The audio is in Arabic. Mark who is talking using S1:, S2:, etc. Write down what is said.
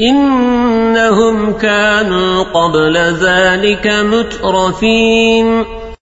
S1: إنهم كانوا قبل ذلك مترفين.